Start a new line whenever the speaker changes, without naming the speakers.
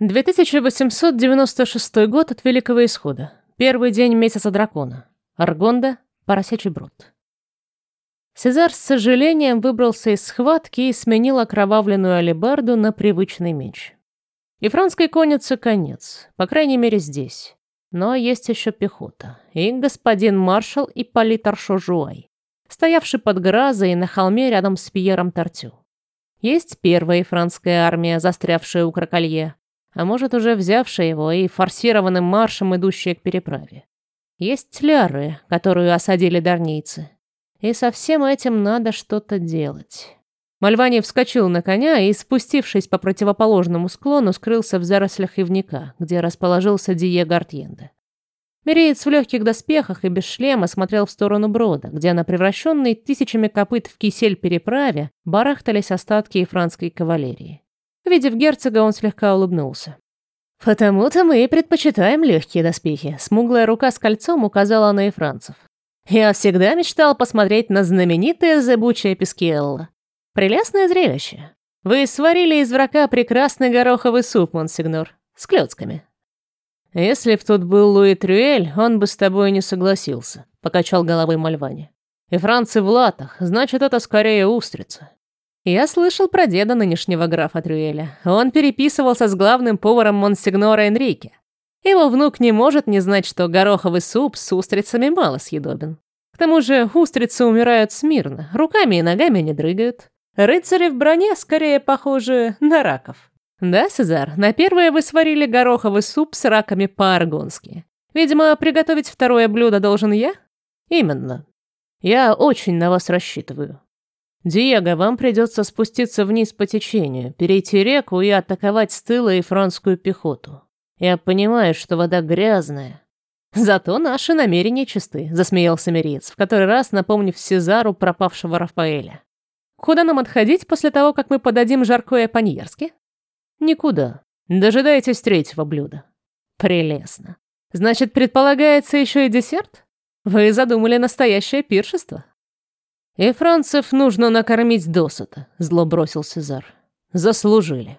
2896 год от Великого Исхода. Первый день месяца дракона. Аргонда, поросячий брод. Сезар с сожалением выбрался из схватки и сменил окровавленную алебарду на привычный меч. И францкой коннице конец, по крайней мере здесь. Но есть еще пехота. И господин маршал Ипполит Аршо-Жуай, стоявший под Гразой на холме рядом с Пьером Тортю. Есть первая францкая армия, застрявшая у Краколье, а может, уже взявшая его и форсированным маршем идущая к переправе. Есть Ляры, которую осадили дарнийцы. И со всем этим надо что-то делать. Мальвани вскочил на коня и, спустившись по противоположному склону, скрылся в зарослях ивника, где расположился Дие Гартьенде. Мереец в легких доспехах и без шлема смотрел в сторону брода, где на превращенной тысячами копыт в кисель переправе барахтались остатки французской кавалерии. Видев герцога, он слегка улыбнулся. «Потому-то мы и предпочитаем легкие доспехи», — смуглая рука с кольцом указала на эфранцев. «Я всегда мечтал посмотреть на знаменитое зыбучее Пескиэлло. Прелестное зрелище. Вы сварили из врага прекрасный гороховый суп, монсигнор, с клёцками». «Если б тут был Луи Трюэль, он бы с тобой не согласился», — покачал головой Мальвани. «И францы в латах, значит, это скорее устрица. Я слышал про деда нынешнего графа Трюэля. Он переписывался с главным поваром Монсигнора Энрике. Его внук не может не знать, что гороховый суп с устрицами мало съедобен. К тому же устрицы умирают смирно, руками и ногами не дрыгают. Рыцари в броне скорее похожи на раков. Да, Сезар, на первое вы сварили гороховый суп с раками по-аргонски. Видимо, приготовить второе блюдо должен я? Именно. Я очень на вас рассчитываю. «Диего, вам придется спуститься вниз по течению, перейти реку и атаковать с тыла и французскую пехоту. Я понимаю, что вода грязная. Зато наши намерения чисты», — засмеялся Мериец, в который раз напомнив Сезару пропавшего Рафаэля. «Куда нам отходить после того, как мы подадим жаркое по-ньерски?» «Никуда. Дожидайтесь третьего блюда». «Прелестно. Значит, предполагается еще и десерт? Вы задумали настоящее пиршество?» «И францев нужно накормить досыта», — зло бросил Сезар. «Заслужили».